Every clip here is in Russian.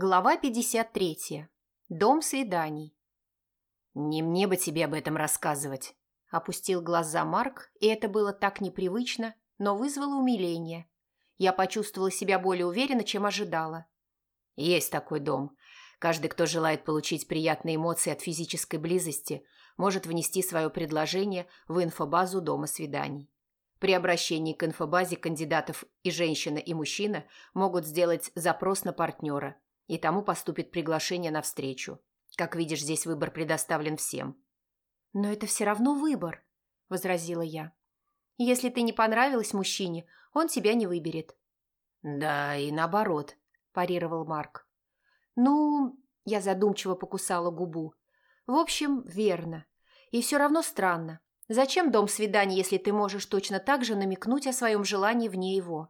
Глава 53. Дом свиданий. «Не мне бы тебе об этом рассказывать», – опустил глаза Марк, и это было так непривычно, но вызвало умиление. Я почувствовала себя более уверенно, чем ожидала. «Есть такой дом. Каждый, кто желает получить приятные эмоции от физической близости, может внести свое предложение в инфобазу Дома свиданий. При обращении к инфобазе кандидатов и женщина, и мужчина могут сделать запрос на партнера – и тому поступит приглашение на встречу. Как видишь, здесь выбор предоставлен всем». «Но это все равно выбор», – возразила я. «Если ты не понравилась мужчине, он тебя не выберет». «Да, и наоборот», – парировал Марк. «Ну...» – я задумчиво покусала губу. «В общем, верно. И все равно странно. Зачем дом свиданий, если ты можешь точно так же намекнуть о своем желании вне его?»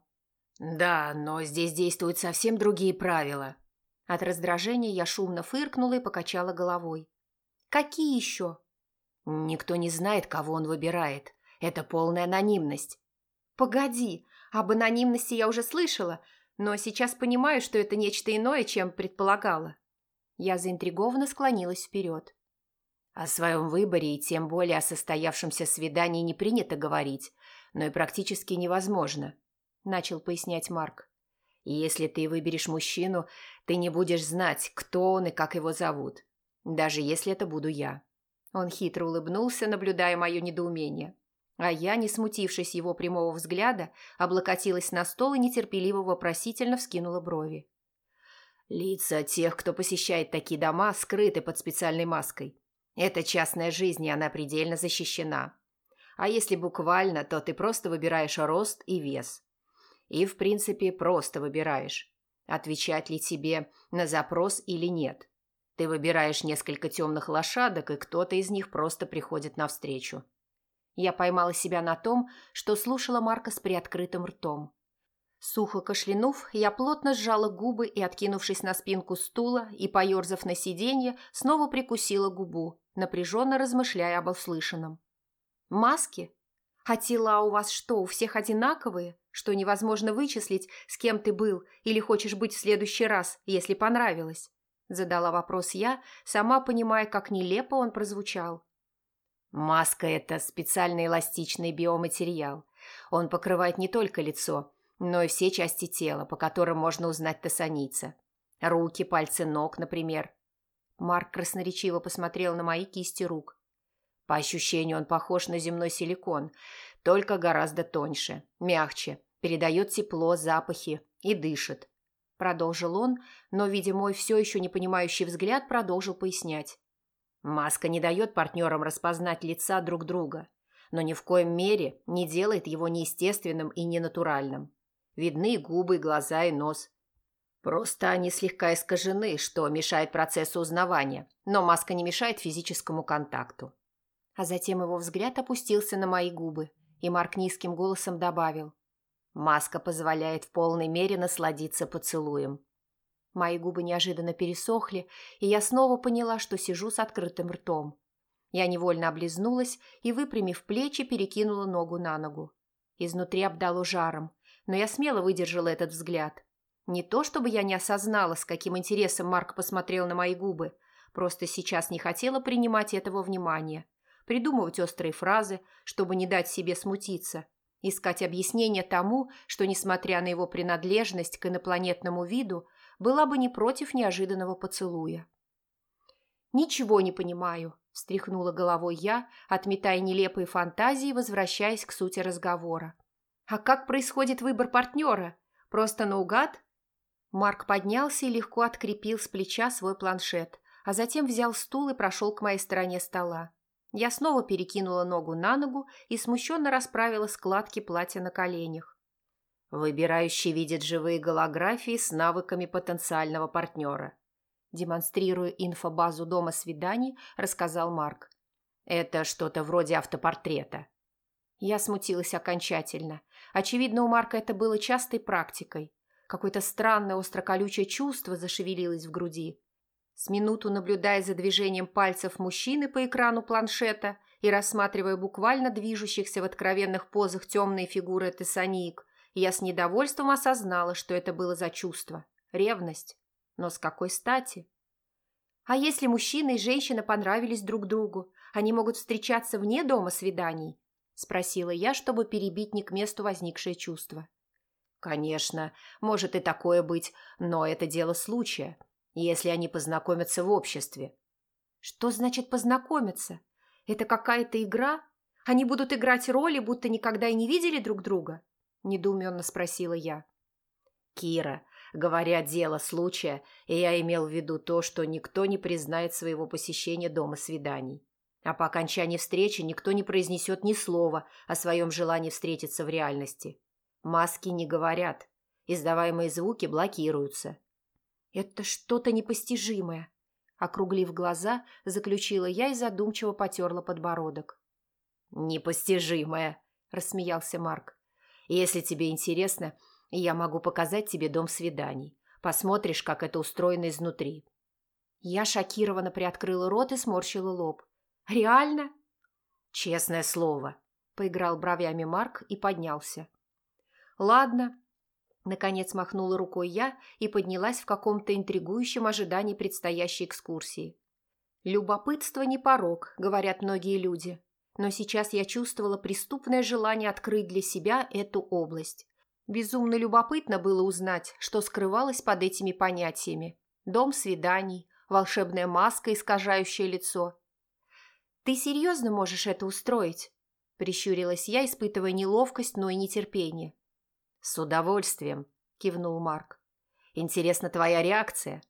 «Да, но здесь действуют совсем другие правила», от раздражения я шумно фыркнула и покачала головой. «Какие еще?» «Никто не знает, кого он выбирает. Это полная анонимность». «Погоди, об анонимности я уже слышала, но сейчас понимаю, что это нечто иное, чем предполагала». Я заинтригованно склонилась вперед. О своем выборе и тем более о состоявшемся свидании не принято говорить, но и практически невозможно, – начал пояснять Марк. И если ты выберешь мужчину, ты не будешь знать, кто он и как его зовут. Даже если это буду я». Он хитро улыбнулся, наблюдая мое недоумение. А я, не смутившись его прямого взгляда, облокотилась на стол и нетерпеливо вопросительно вскинула брови. Лица тех, кто посещает такие дома, скрыты под специальной маской. Это частная жизнь, и она предельно защищена. А если буквально, то ты просто выбираешь рост и вес. И, в принципе, просто выбираешь, отвечать ли тебе на запрос или нет. Ты выбираешь несколько темных лошадок, и кто-то из них просто приходит навстречу. Я поймала себя на том, что слушала Марка с приоткрытым ртом. Сухо кашлянув, я плотно сжала губы и, откинувшись на спинку стула и поерзав на сиденье, снова прикусила губу, напряженно размышляя об услышанном. «Маски? А тела у вас что, у всех одинаковые? что невозможно вычислить, с кем ты был или хочешь быть в следующий раз, если понравилось?» Задала вопрос я, сама понимая, как нелепо он прозвучал. «Маска – это специальный эластичный биоматериал. Он покрывает не только лицо, но и все части тела, по которым можно узнать тессанийца. Руки, пальцы ног, например». Марк красноречиво посмотрел на мои кисти рук. По ощущению он похож на земной силикон, только гораздо тоньше, мягче передает тепло, запахи и дышит. Продолжил он, но, видя мой все еще не понимающий взгляд, продолжил пояснять. Маска не дает партнерам распознать лица друг друга, но ни в коем мере не делает его неестественным и ненатуральным. Видны губы, глаза и нос. Просто они слегка искажены, что мешает процессу узнавания, но маска не мешает физическому контакту. А затем его взгляд опустился на мои губы, и Марк низким голосом добавил. Маска позволяет в полной мере насладиться поцелуем. Мои губы неожиданно пересохли, и я снова поняла, что сижу с открытым ртом. Я невольно облизнулась и, выпрямив плечи, перекинула ногу на ногу. Изнутри обдало жаром, но я смело выдержала этот взгляд. Не то, чтобы я не осознала, с каким интересом Марк посмотрел на мои губы, просто сейчас не хотела принимать этого внимания, придумывать острые фразы, чтобы не дать себе смутиться – Искать объяснение тому, что, несмотря на его принадлежность к инопланетному виду, была бы не против неожиданного поцелуя. «Ничего не понимаю», – встряхнула головой я, отметая нелепые фантазии, возвращаясь к сути разговора. «А как происходит выбор партнера? Просто наугад?» Марк поднялся и легко открепил с плеча свой планшет, а затем взял стул и прошел к моей стороне стола. Я снова перекинула ногу на ногу и смущенно расправила складки платья на коленях. Выбирающий видит живые голографии с навыками потенциального партнера. Демонстрируя инфобазу дома свиданий, рассказал Марк. Это что-то вроде автопортрета. Я смутилась окончательно. Очевидно, у Марка это было частой практикой. Какое-то странное остроколючее чувство зашевелилось в груди. С минуту наблюдая за движением пальцев мужчины по экрану планшета и рассматривая буквально движущихся в откровенных позах темные фигуры тессаниек, я с недовольством осознала, что это было за чувство. Ревность. Но с какой стати? А если мужчина и женщина понравились друг другу, они могут встречаться вне дома свиданий? Спросила я, чтобы перебить не к месту возникшее чувство. Конечно, может и такое быть, но это дело случая, если они познакомятся в обществе. Что значит познакомиться? Это какая-то игра? Они будут играть роли, будто никогда и не видели друг друга? Недоуменно спросила я. Кира, говоря дело случая, я имел в виду то, что никто не признает своего посещения дома свиданий. А по окончании встречи никто не произнесет ни слова о своем желании встретиться в реальности. Маски не говорят. Издаваемые звуки блокируются. «Это что-то непостижимое», – округлив глаза, заключила я и задумчиво потерла подбородок. «Непостижимое», – рассмеялся Марк. «Если тебе интересно, я могу показать тебе дом свиданий. Посмотришь, как это устроено изнутри». Я шокированно приоткрыла рот и сморщила лоб. «Реально?» «Честное слово», – поиграл бровями Марк и поднялся. «Ладно». Наконец махнула рукой я и поднялась в каком-то интригующем ожидании предстоящей экскурсии. «Любопытство не порог», – говорят многие люди. Но сейчас я чувствовала преступное желание открыть для себя эту область. Безумно любопытно было узнать, что скрывалось под этими понятиями. Дом свиданий, волшебная маска, искажающая лицо. «Ты серьезно можешь это устроить?» – прищурилась я, испытывая неловкость, но и нетерпение. «С удовольствием», – кивнул Марк. «Интересна твоя реакция?»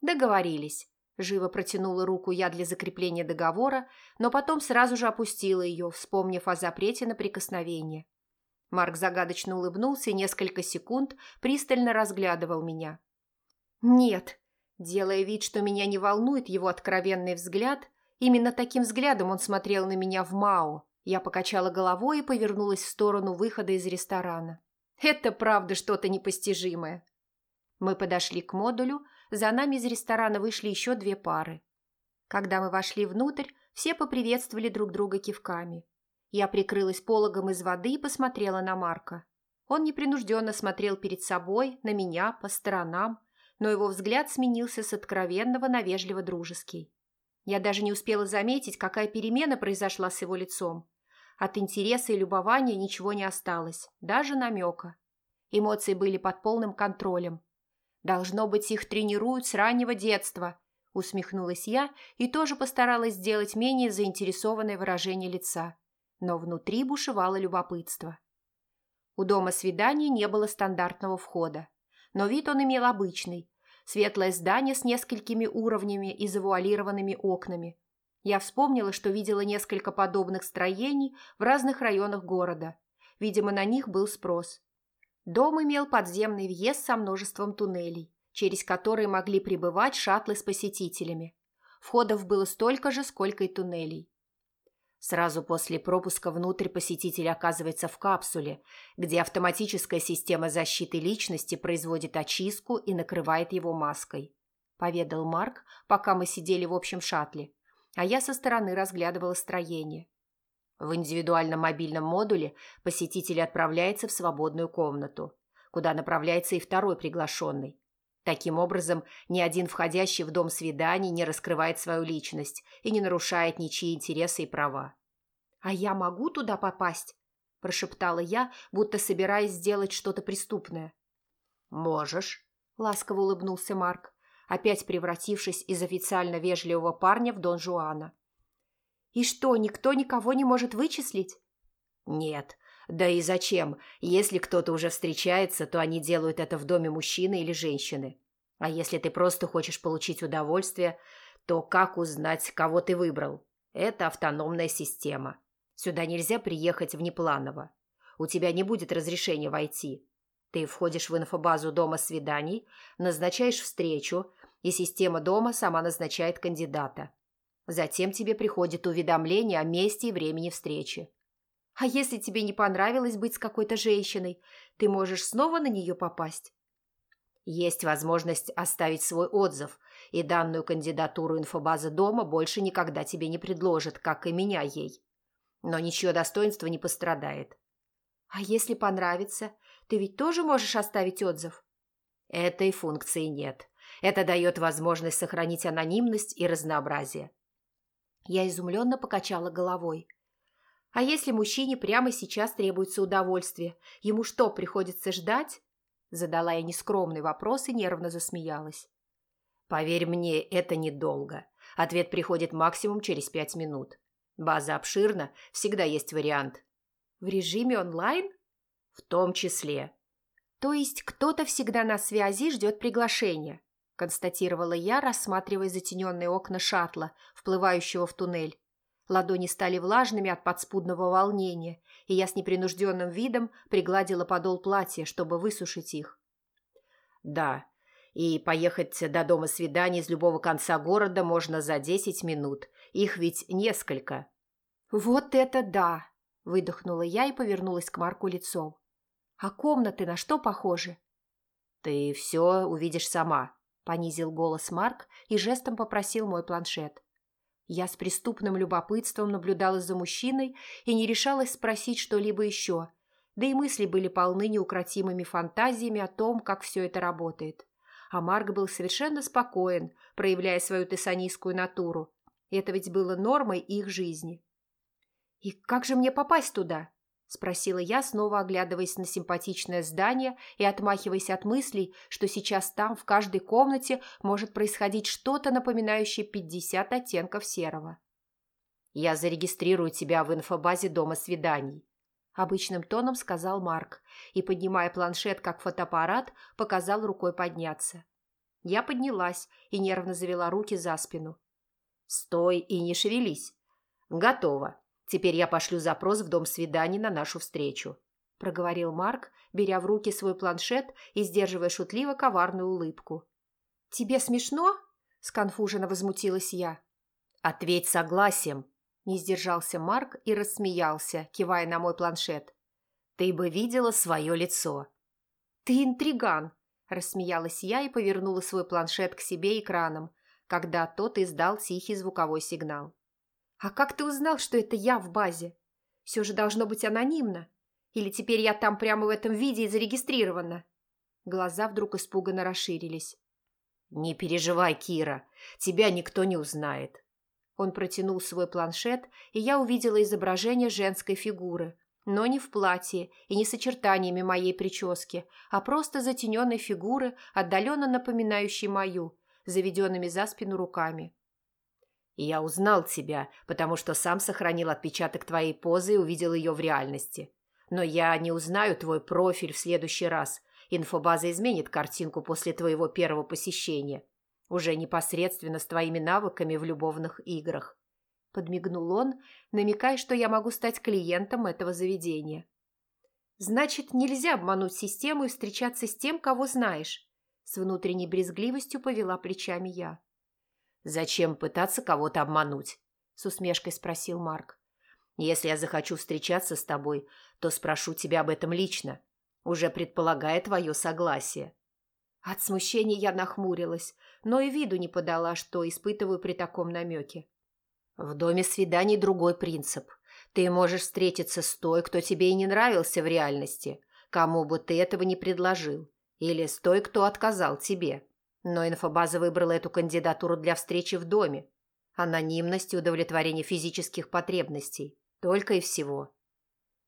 «Договорились». Живо протянула руку я для закрепления договора, но потом сразу же опустила ее, вспомнив о запрете на прикосновение. Марк загадочно улыбнулся и несколько секунд пристально разглядывал меня. «Нет», делая вид, что меня не волнует его откровенный взгляд, именно таким взглядом он смотрел на меня в Мао. Я покачала головой и повернулась в сторону выхода из ресторана. Это правда что-то непостижимое. Мы подошли к модулю, за нами из ресторана вышли еще две пары. Когда мы вошли внутрь, все поприветствовали друг друга кивками. Я прикрылась пологом из воды и посмотрела на Марка. Он непринужденно смотрел перед собой, на меня, по сторонам, но его взгляд сменился с откровенного на вежливо-дружеский. Я даже не успела заметить, какая перемена произошла с его лицом. От интереса и любования ничего не осталось, даже намека. Эмоции были под полным контролем. «Должно быть, их тренируют с раннего детства», – усмехнулась я и тоже постаралась сделать менее заинтересованное выражение лица. Но внутри бушевало любопытство. У дома свидания не было стандартного входа, но вид он имел обычный. Светлое здание с несколькими уровнями и завуалированными окнами, я вспомнила, что видела несколько подобных строений в разных районах города. Видимо, на них был спрос. Дом имел подземный въезд со множеством туннелей, через которые могли прибывать шаттлы с посетителями. Входов было столько же, сколько и туннелей. Сразу после пропуска внутрь посетитель оказывается в капсуле, где автоматическая система защиты личности производит очистку и накрывает его маской, поведал Марк, пока мы сидели в общем шаттле а я со стороны разглядывала строение. В индивидуальном мобильном модуле посетитель отправляется в свободную комнату, куда направляется и второй приглашенный. Таким образом, ни один входящий в дом свиданий не раскрывает свою личность и не нарушает ничьи интересы и права. «А я могу туда попасть?» – прошептала я, будто собираясь сделать что-то преступное. «Можешь», – ласково улыбнулся Марк опять превратившись из официально вежливого парня в Дон Жуана. «И что, никто никого не может вычислить?» «Нет. Да и зачем? Если кто-то уже встречается, то они делают это в доме мужчины или женщины. А если ты просто хочешь получить удовольствие, то как узнать, кого ты выбрал? Это автономная система. Сюда нельзя приехать внепланово. У тебя не будет разрешения войти. Ты входишь в инфобазу дома свиданий, назначаешь встречу, и система дома сама назначает кандидата. Затем тебе приходит уведомление о месте и времени встречи. А если тебе не понравилось быть с какой-то женщиной, ты можешь снова на нее попасть? Есть возможность оставить свой отзыв, и данную кандидатуру инфобаза дома больше никогда тебе не предложит, как и меня ей. Но ничье достоинство не пострадает. А если понравится, ты ведь тоже можешь оставить отзыв? Этой функции нет. Это дает возможность сохранить анонимность и разнообразие. Я изумленно покачала головой. А если мужчине прямо сейчас требуется удовольствие, ему что, приходится ждать? Задала я нескромный вопрос и нервно засмеялась. Поверь мне, это недолго. Ответ приходит максимум через пять минут. База обширна, всегда есть вариант. В режиме онлайн? В том числе. То есть кто-то всегда на связи ждет приглашения, констатировала я, рассматривая затененные окна шаттла, вплывающего в туннель. Ладони стали влажными от подспудного волнения, и я с непринужденным видом пригладила подол платья, чтобы высушить их. «Да, и поехать до дома свиданий из любого конца города можно за десять минут. Их ведь несколько». «Вот это да!» – выдохнула я и повернулась к Марку лицом. «А комнаты на что похожи?» «Ты все увидишь сама», – понизил голос Марк и жестом попросил мой планшет. Я с преступным любопытством наблюдала за мужчиной и не решалась спросить что-либо еще, да и мысли были полны неукротимыми фантазиями о том, как все это работает. А Марк был совершенно спокоен, проявляя свою тессанийскую натуру. Это ведь было нормой их жизни. «И как же мне попасть туда?» – спросила я, снова оглядываясь на симпатичное здание и отмахиваясь от мыслей, что сейчас там, в каждой комнате, может происходить что-то, напоминающее пятьдесят оттенков серого. «Я зарегистрирую тебя в инфобазе Дома свиданий», – обычным тоном сказал Марк и, поднимая планшет как фотоаппарат, показал рукой подняться. Я поднялась и нервно завела руки за спину. «Стой и не шевелись. Готово. Теперь я пошлю запрос в дом свиданий на нашу встречу», – проговорил Марк, беря в руки свой планшет и сдерживая шутливо коварную улыбку. «Тебе смешно?» – сконфуженно возмутилась я. «Ответь согласием», – не сдержался Марк и рассмеялся, кивая на мой планшет. «Ты бы видела свое лицо». «Ты интриган», – рассмеялась я и повернула свой планшет к себе экраном, когда тот издал тихий звуковой сигнал. «А как ты узнал, что это я в базе? Все же должно быть анонимно. Или теперь я там прямо в этом виде и зарегистрирована?» Глаза вдруг испуганно расширились. «Не переживай, Кира, тебя никто не узнает». Он протянул свой планшет, и я увидела изображение женской фигуры, но не в платье и не с очертаниями моей прически, а просто затененной фигуры, отдаленно напоминающей мою, заведенными за спину руками. Я узнал тебя, потому что сам сохранил отпечаток твоей позы и увидел ее в реальности. Но я не узнаю твой профиль в следующий раз. Инфобаза изменит картинку после твоего первого посещения. Уже непосредственно с твоими навыками в любовных играх. Подмигнул он, намекая, что я могу стать клиентом этого заведения. Значит, нельзя обмануть систему и встречаться с тем, кого знаешь. С внутренней брезгливостью повела плечами я. «Зачем пытаться кого-то обмануть?» – с усмешкой спросил Марк. «Если я захочу встречаться с тобой, то спрошу тебя об этом лично, уже предполагая твое согласие». От смущения я нахмурилась, но и виду не подала, что испытываю при таком намеке. «В доме свиданий другой принцип. Ты можешь встретиться с той, кто тебе и не нравился в реальности, кому бы ты этого не предложил, или с той, кто отказал тебе. Но инфобаза выбрала эту кандидатуру для встречи в доме. Анонимность и удовлетворение физических потребностей. Только и всего.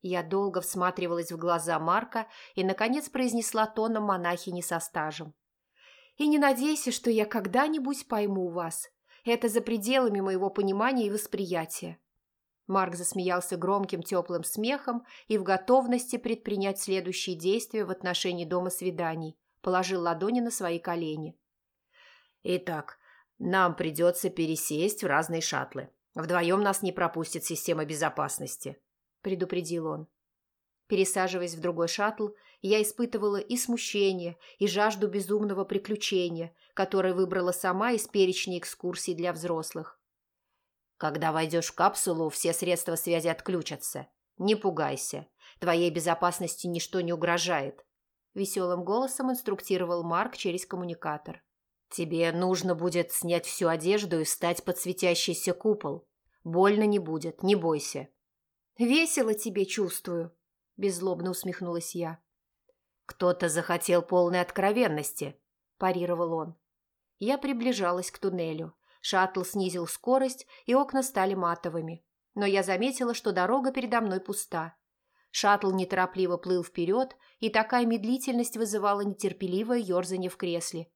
Я долго всматривалась в глаза Марка и, наконец, произнесла тоном монахини со стажем. «И не надейся, что я когда-нибудь пойму вас. Это за пределами моего понимания и восприятия». Марк засмеялся громким теплым смехом и в готовности предпринять следующие действия в отношении дома свиданий положил ладони на свои колени. Итак, нам придется пересесть в разные шаттлы. Вдвоем нас не пропустит система безопасности», – предупредил он. Пересаживаясь в другой шаттл, я испытывала и смущение, и жажду безумного приключения, которое выбрала сама из перечня экскурсий для взрослых. «Когда войдешь в капсулу, все средства связи отключатся. Не пугайся. Твоей безопасности ничто не угрожает», – веселым голосом инструктировал Марк через коммуникатор. Тебе нужно будет снять всю одежду и встать под светящийся купол. Больно не будет, не бойся. Весело тебе чувствую, беззлобно усмехнулась я. Кто-то захотел полной откровенности, парировал он. Я приближалась к туннелю. Шаттл снизил скорость, и окна стали матовыми. Но я заметила, что дорога передо мной пуста. Шаттл неторопливо плыл вперед, и такая медлительность вызывала нетерпеливое ерзание в кресле.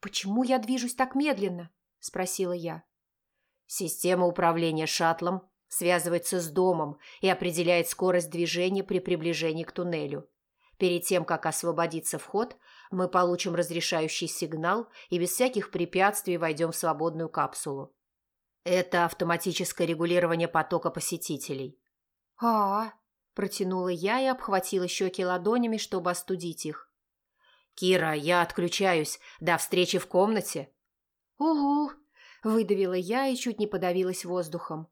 «Почему я движусь так медленно?» – спросила я. «Система управления шаттлом связывается с домом и определяет скорость движения при приближении к туннелю. Перед тем, как освободится вход, мы получим разрешающий сигнал и без всяких препятствий войдем в свободную капсулу. Это автоматическое регулирование потока посетителей. а, -а, -а протянула я и обхватила щеки ладонями, чтобы остудить их. «Кира, я отключаюсь. До встречи в комнате». «Угу», – выдавила я и чуть не подавилась воздухом.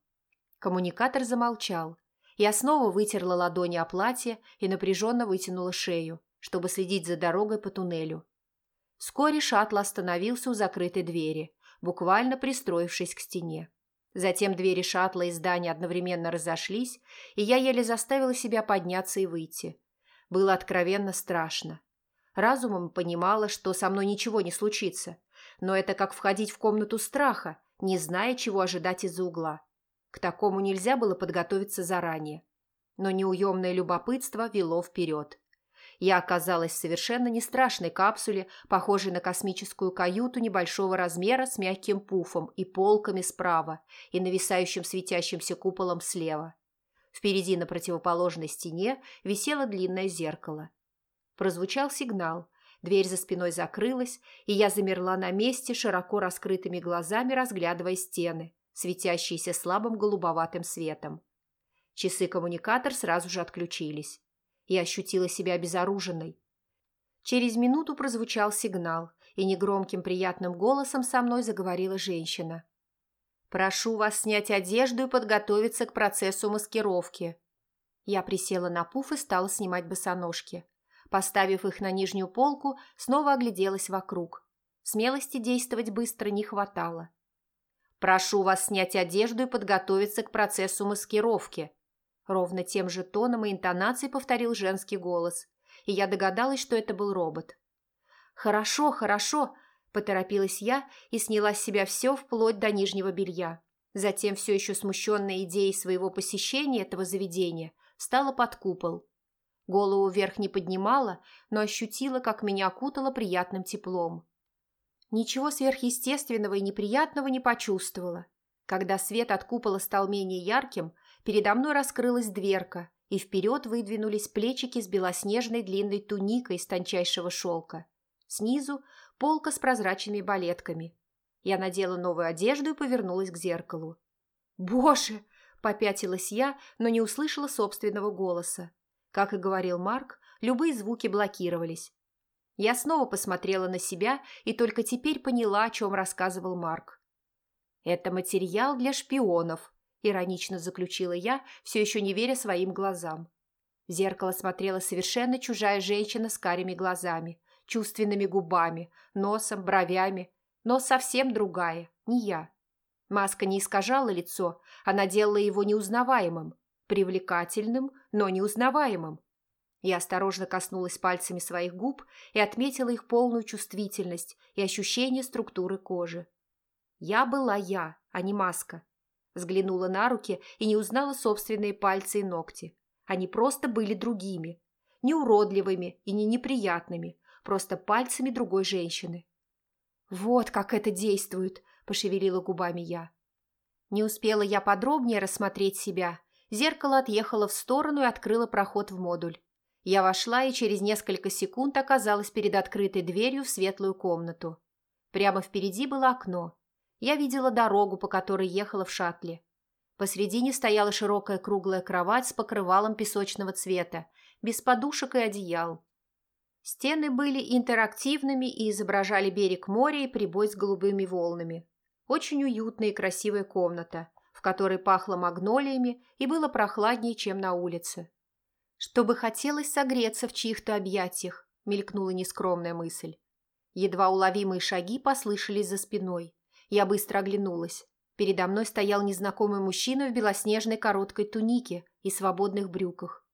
Коммуникатор замолчал. Я снова вытерла ладони о платье и напряженно вытянула шею, чтобы следить за дорогой по туннелю. Вскоре шаттл остановился у закрытой двери, буквально пристроившись к стене. Затем двери шаттла и здания одновременно разошлись, и я еле заставила себя подняться и выйти. Было откровенно страшно. Разумом понимала, что со мной ничего не случится, но это как входить в комнату страха, не зная, чего ожидать из-за угла. К такому нельзя было подготовиться заранее. Но неуемное любопытство вело вперед. Я оказалась в совершенно не страшной капсуле, похожей на космическую каюту небольшого размера с мягким пуфом и полками справа и нависающим светящимся куполом слева. Впереди на противоположной стене висело длинное зеркало. Прозвучал сигнал, дверь за спиной закрылась, и я замерла на месте, широко раскрытыми глазами разглядывая стены, светящиеся слабым голубоватым светом. Часы-коммуникатор сразу же отключились. Я ощутила себя обезоруженной. Через минуту прозвучал сигнал, и негромким приятным голосом со мной заговорила женщина. «Прошу вас снять одежду и подготовиться к процессу маскировки». Я присела на пуф и стала снимать босоножки. Поставив их на нижнюю полку, снова огляделась вокруг. Смелости действовать быстро не хватало. Прошу вас снять одежду и подготовиться к процессу маскировки. Ровно тем же тоном и интонацией повторил женский голос, и я догадалась, что это был робот. «Хорошо, хорошо», – поторопилась я и сняла с себя все вплоть до нижнего белья. Затем, все еще смущенная идеей своего посещения этого заведения, стала под купол. Голову вверх не поднимала, но ощутила, как меня окутало приятным теплом. Ничего сверхъестественного и неприятного не почувствовала. Когда свет от купола стал менее ярким, передо мной раскрылась дверка, и вперед выдвинулись плечики с белоснежной длинной туникой из тончайшего шелка. Снизу полка с прозрачными балетками. Я надела новую одежду и повернулась к зеркалу. «Боже!» – попятилась я, но не услышала собственного голоса. Как и говорил Марк, любые звуки блокировались, я снова посмотрела на себя и только теперь поняла, о чем рассказывал Марк. «Это материал для шпионов», – иронично заключила я, все еще не веря своим глазам. В зеркало смотрела совершенно чужая женщина с карими глазами, чувственными губами, носом, бровями, но совсем другая, не я. Маска не искажала лицо, она делала его неузнаваемым, привлекательным, но неузнаваемым. Я осторожно коснулась пальцами своих губ и отметила их полную чувствительность и ощущение структуры кожи. Я была я, а не маска. Взглянула на руки и не узнала собственные пальцы и ногти. Они просто были другими. Не уродливыми и не неприятными, просто пальцами другой женщины. «Вот как это действует!» – пошевелила губами я. Не успела я подробнее рассмотреть себя. Зеркало отъехало в сторону и открыло проход в модуль. Я вошла и через несколько секунд оказалась перед открытой дверью в светлую комнату. Прямо впереди было окно. Я видела дорогу, по которой ехала в шаттле. Посредине стояла широкая круглая кровать с покрывалом песочного цвета, без подушек и одеял. Стены были интерактивными и изображали берег моря и прибой с голубыми волнами. Очень уютная и красивая комната, которой пахло магнолиями и было прохладнее, чем на улице. Чтобы хотелось согреться в чьих-то объятиях, мелькнула нескромная мысль. Едва уловимые шаги послышались за спиной. Я быстро оглянулась. Передо мной стоял незнакомый мужчина в белоснежной короткой тунике и свободных брюках.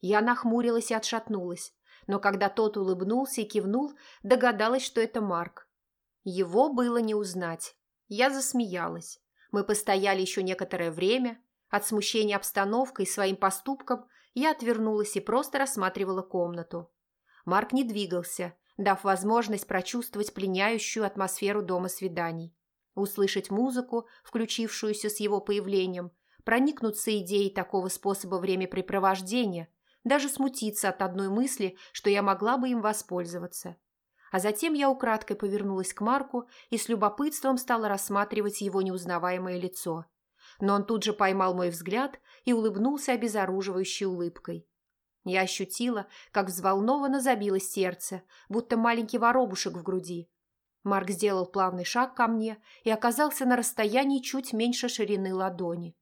Я нахмурилась и отшатнулась, но когда тот улыбнулся и кивнул, догадалась, что это Марк. Его было не узнать. Я засмеялась. Мы постояли еще некоторое время. От смущения обстановкой и своим поступком я отвернулась и просто рассматривала комнату. Марк не двигался, дав возможность прочувствовать пленяющую атмосферу дома свиданий, услышать музыку, включившуюся с его появлением, проникнуться идеей такого способа времяпрепровождения, даже смутиться от одной мысли, что я могла бы им воспользоваться. А затем я украдкой повернулась к Марку и с любопытством стала рассматривать его неузнаваемое лицо. Но он тут же поймал мой взгляд и улыбнулся обезоруживающей улыбкой. Я ощутила, как взволнованно забилось сердце, будто маленький воробушек в груди. Марк сделал плавный шаг ко мне и оказался на расстоянии чуть меньше ширины ладони.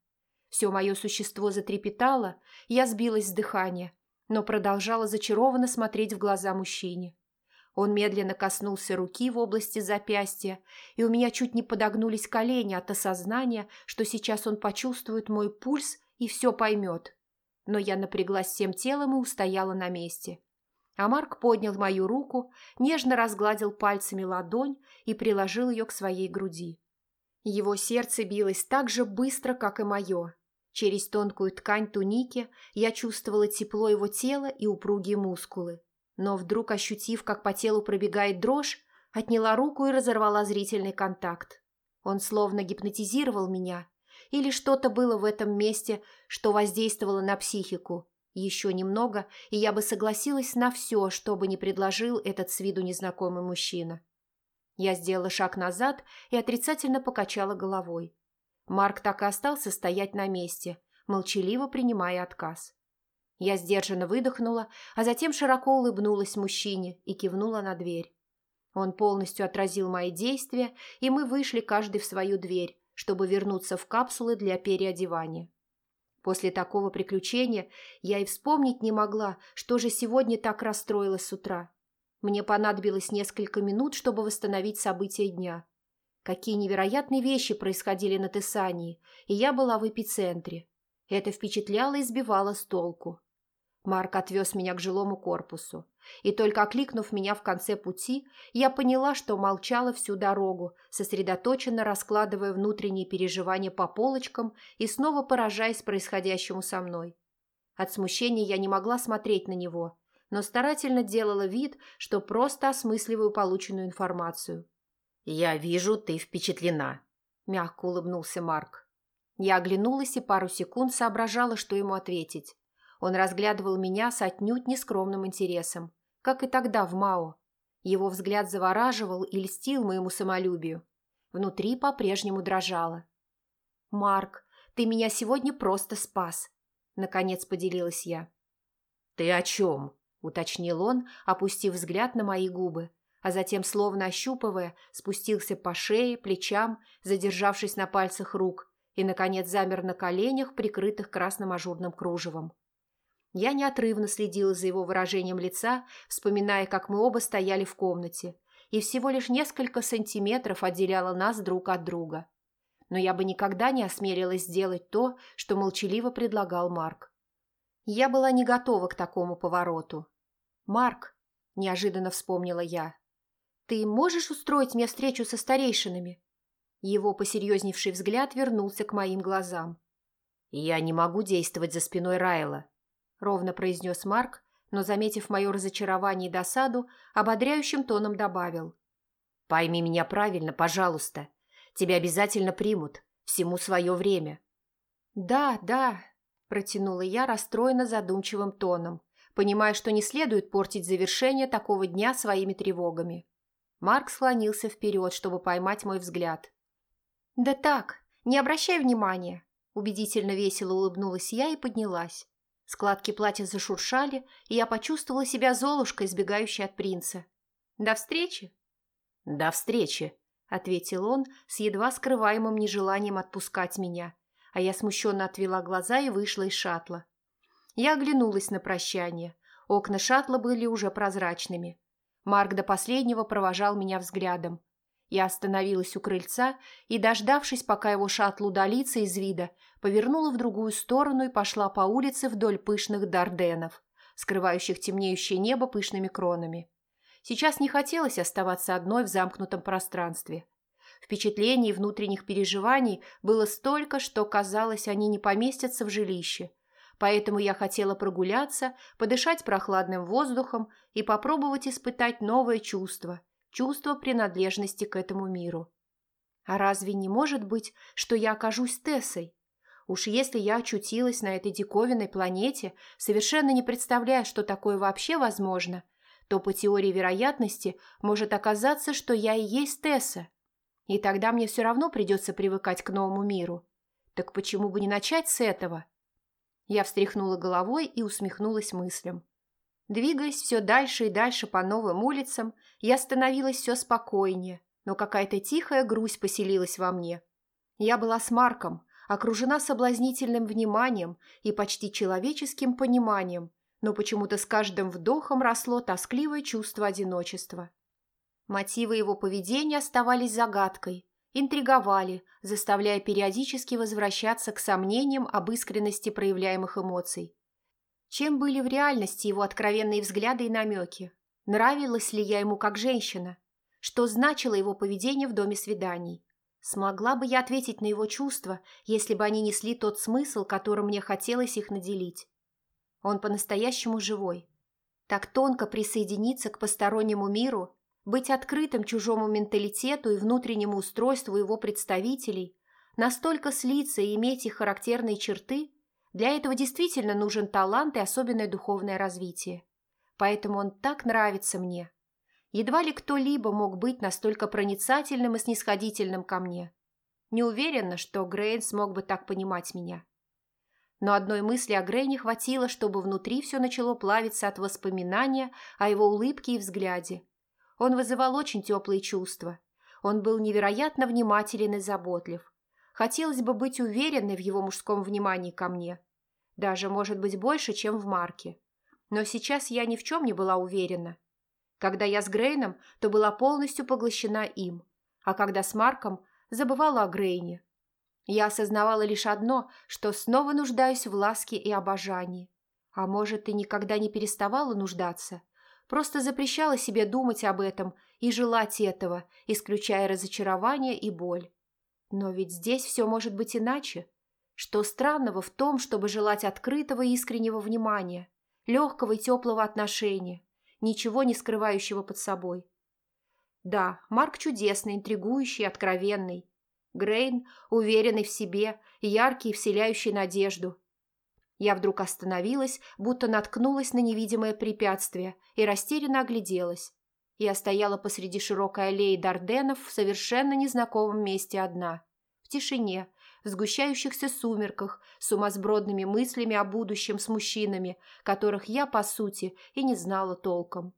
Все мое существо затрепетало, я сбилась с дыхания, но продолжала зачарованно смотреть в глаза мужчине. Он медленно коснулся руки в области запястья, и у меня чуть не подогнулись колени от осознания, что сейчас он почувствует мой пульс и все поймет но я напряглась всем телом и устояла на месте. А Марк поднял мою руку, нежно разгладил пальцами ладонь и приложил ее к своей груди. Его сердце билось так же быстро, как и мое. Через тонкую ткань туники я чувствовала тепло его тела и упругие мускулы. Но вдруг, ощутив, как по телу пробегает дрожь, отняла руку и разорвала зрительный контакт. Он словно гипнотизировал меня, или что-то было в этом месте, что воздействовало на психику. Еще немного, и я бы согласилась на все, что бы ни предложил этот с виду незнакомый мужчина. Я сделала шаг назад и отрицательно покачала головой. Марк так и остался стоять на месте, молчаливо принимая отказ. Я сдержанно выдохнула, а затем широко улыбнулась мужчине и кивнула на дверь. Он полностью отразил мои действия, и мы вышли каждый в свою дверь, чтобы вернуться в капсулы для переодевания. После такого приключения я и вспомнить не могла, что же сегодня так расстроилась с утра. Мне понадобилось несколько минут, чтобы восстановить события дня. Какие невероятные вещи происходили на Тесании, и я была в эпицентре. Это впечатляло и сбивало с толку. Марк отвез меня к жилому корпусу. И только окликнув меня в конце пути, я поняла, что молчала всю дорогу, сосредоточенно раскладывая внутренние переживания по полочкам и снова поражаясь происходящему со мной. От смущения я не могла смотреть на него, но старательно делала вид, что просто осмысливаю полученную информацию. «Я вижу, ты впечатлена», – мягко улыбнулся Марк. Я оглянулась и пару секунд соображала, что ему ответить. Он разглядывал меня с отнюдь нескромным интересом, как и тогда в Мао. Его взгляд завораживал и льстил моему самолюбию. Внутри по-прежнему дрожало. «Марк, ты меня сегодня просто спас», — наконец поделилась я. «Ты о чем?» — уточнил он, опустив взгляд на мои губы, а затем, словно ощупывая, спустился по шее, плечам, задержавшись на пальцах рук, и, наконец, замер на коленях, прикрытых красным ажурным кружевом. Я неотрывно следила за его выражением лица, вспоминая, как мы оба стояли в комнате, и всего лишь несколько сантиметров отделяло нас друг от друга. Но я бы никогда не осмелилась сделать то, что молчаливо предлагал Марк. Я была не готова к такому повороту. «Марк», – неожиданно вспомнила я, – «ты можешь устроить мне встречу со старейшинами?» Его посерьезневший взгляд вернулся к моим глазам. «Я не могу действовать за спиной Райла», – ровно произнес Марк, но, заметив мое разочарование и досаду, ободряющим тоном добавил. «Пойми меня правильно, пожалуйста. Тебя обязательно примут. Всему свое время». «Да, да», – протянула я расстроенно задумчивым тоном, понимая, что не следует портить завершение такого дня своими тревогами. Марк склонился вперед, чтобы поймать мой взгляд. «Да так, не обращай внимания», – убедительно весело улыбнулась я и поднялась. Складки платья зашуршали, и я почувствовала себя золушкой, избегающей от принца. «До встречи!» «До встречи!» – ответил он с едва скрываемым нежеланием отпускать меня, а я смущенно отвела глаза и вышла из шаттла. Я оглянулась на прощание. Окна шаттла были уже прозрачными. Марк до последнего провожал меня взглядом, я остановилась у крыльца и, дождавшись, пока его шаттл удалится из вида, повернула в другую сторону и пошла по улице вдоль пышных дарденов, скрывающих темнеющее небо пышными кронами. Сейчас не хотелось оставаться одной в замкнутом пространстве. Впечатлений и внутренних переживаний было столько, что, казалось, они не поместятся в жилище. Поэтому я хотела прогуляться, подышать прохладным воздухом и попробовать испытать новое чувство – чувство принадлежности к этому миру. А разве не может быть, что я окажусь Тессой? Уж если я очутилась на этой диковинной планете, совершенно не представляя, что такое вообще возможно, то по теории вероятности может оказаться, что я и есть Тесса. И тогда мне все равно придется привыкать к новому миру. Так почему бы не начать с этого? Я встряхнула головой и усмехнулась мыслям. Двигаясь все дальше и дальше по новым улицам, я становилась все спокойнее, но какая-то тихая грусть поселилась во мне. Я была с Марком, окружена соблазнительным вниманием и почти человеческим пониманием, но почему-то с каждым вдохом росло тоскливое чувство одиночества. Мотивы его поведения оставались загадкой, интриговали, заставляя периодически возвращаться к сомнениям об искренности проявляемых эмоций. Чем были в реальности его откровенные взгляды и намеки? Нравилась ли я ему как женщина? Что значило его поведение в доме свиданий? Смогла бы я ответить на его чувства, если бы они несли тот смысл, которым мне хотелось их наделить? Он по-настоящему живой. Так тонко присоединиться к постороннему миру быть открытым чужому менталитету и внутреннему устройству его представителей, настолько слиться и иметь их характерные черты, для этого действительно нужен талант и особенное духовное развитие. Поэтому он так нравится мне. Едва ли кто-либо мог быть настолько проницательным и снисходительным ко мне. Не уверена, что Грейн смог бы так понимать меня. Но одной мысли о Грейне хватило, чтобы внутри все начало плавиться от воспоминания о его улыбке и взгляде, он вызывал очень теплые чувства. Он был невероятно внимателен и заботлив. Хотелось бы быть уверенной в его мужском внимании ко мне. Даже, может быть, больше, чем в Марке. Но сейчас я ни в чем не была уверена. Когда я с Грейном, то была полностью поглощена им. А когда с Марком, забывала о Грейне. Я осознавала лишь одно, что снова нуждаюсь в ласке и обожании. А может, и никогда не переставала нуждаться – Просто запрещала себе думать об этом и желать этого, исключая разочарование и боль. Но ведь здесь все может быть иначе. Что странного в том, чтобы желать открытого и искреннего внимания, легкого и теплого отношения, ничего не скрывающего под собой? Да, Марк чудесный, интригующий, откровенный. Грейн, уверенный в себе, яркий и вселяющий надежду – я вдруг остановилась, будто наткнулась на невидимое препятствие и растерянно огляделась. Я стояла посреди широкой аллеи Дарденов в совершенно незнакомом месте одна. В тишине, в сгущающихся сумерках, с сумасбродными мыслями о будущем с мужчинами, которых я, по сути, и не знала толком.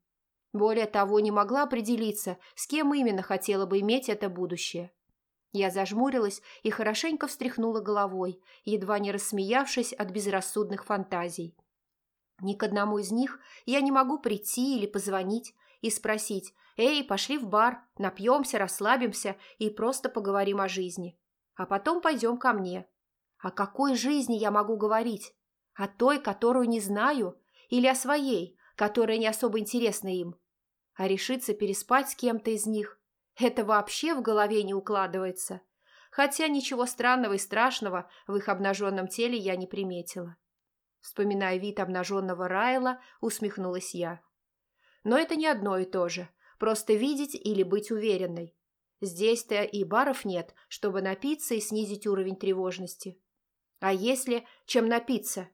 Более того, не могла определиться, с кем именно хотела бы иметь это будущее. Я зажмурилась и хорошенько встряхнула головой, едва не рассмеявшись от безрассудных фантазий. Ни к одному из них я не могу прийти или позвонить и спросить «Эй, пошли в бар, напьемся, расслабимся и просто поговорим о жизни. А потом пойдем ко мне». О какой жизни я могу говорить? О той, которую не знаю, или о своей, которая не особо интересна им? А решиться переспать с кем-то из них это вообще в голове не укладывается. Хотя ничего странного и страшного в их обнаженном теле я не приметила. Вспоминая вид обнаженного Райла, усмехнулась я. Но это не одно и то же. Просто видеть или быть уверенной. Здесь-то и баров нет, чтобы напиться и снизить уровень тревожности. А если чем напиться?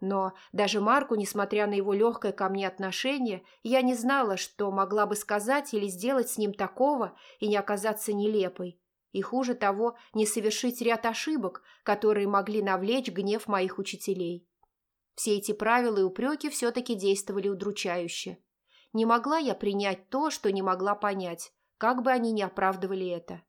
Но даже Марку, несмотря на его легкое ко мне отношение, я не знала, что могла бы сказать или сделать с ним такого и не оказаться нелепой. И хуже того, не совершить ряд ошибок, которые могли навлечь гнев моих учителей. Все эти правила и упреки все-таки действовали удручающе. Не могла я принять то, что не могла понять, как бы они ни оправдывали это.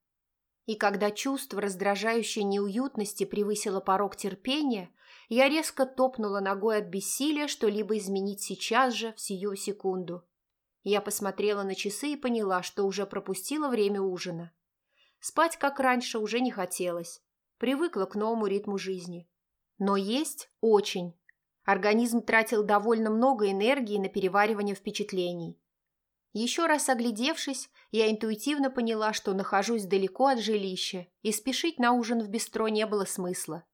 И когда чувство раздражающей неуютности превысило порог терпения, я резко топнула ногой от бессилия что-либо изменить сейчас же, в сию секунду. Я посмотрела на часы и поняла, что уже пропустила время ужина. Спать, как раньше, уже не хотелось. Привыкла к новому ритму жизни. Но есть очень. Организм тратил довольно много энергии на переваривание впечатлений. Еще раз оглядевшись, я интуитивно поняла, что нахожусь далеко от жилища, и спешить на ужин в бистро не было смысла.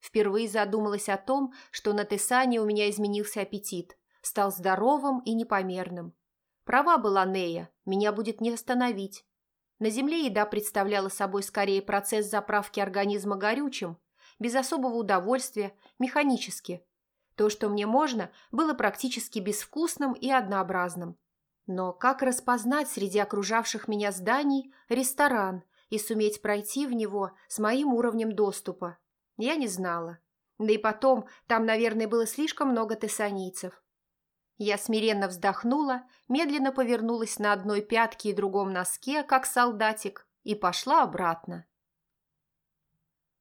Впервые задумалась о том, что на Тесане у меня изменился аппетит, стал здоровым и непомерным. Права была Нея, меня будет не остановить. На земле еда представляла собой скорее процесс заправки организма горючим, без особого удовольствия, механически. То, что мне можно, было практически безвкусным и однообразным. Но как распознать среди окружавших меня зданий ресторан и суметь пройти в него с моим уровнем доступа? Я не знала. Да и потом, там, наверное, было слишком много тессанийцев. Я смиренно вздохнула, медленно повернулась на одной пятке и другом носке, как солдатик, и пошла обратно.